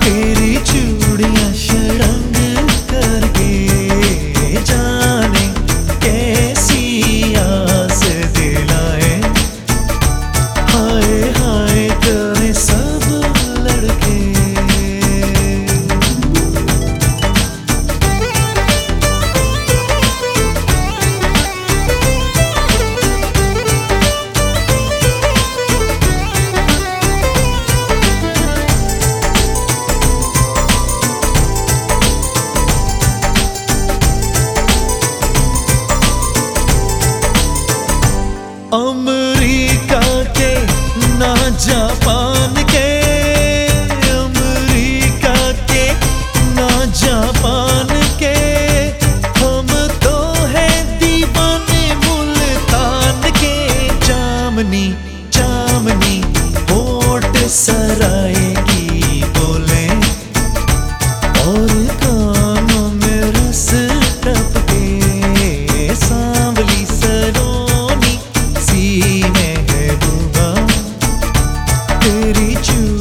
pity you. could eat you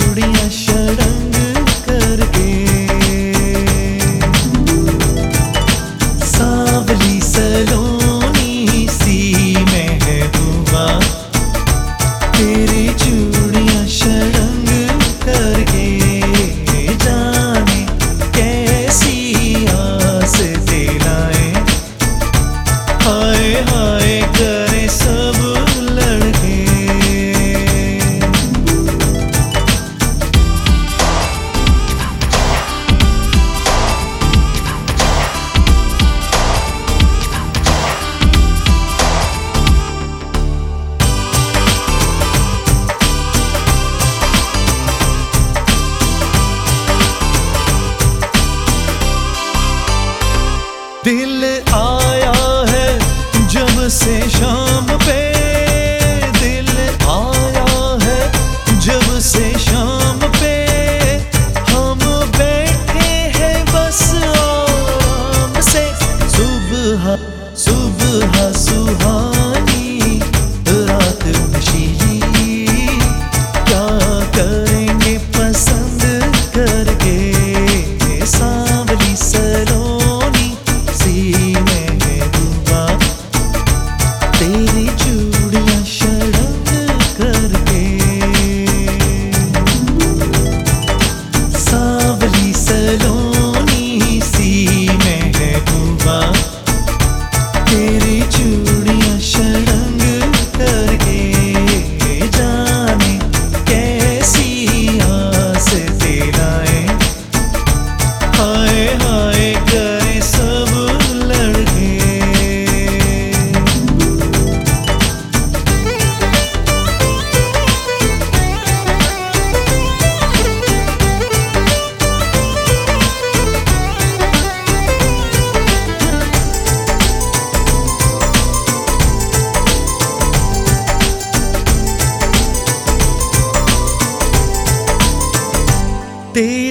दिल आया है जब से शाम पे ter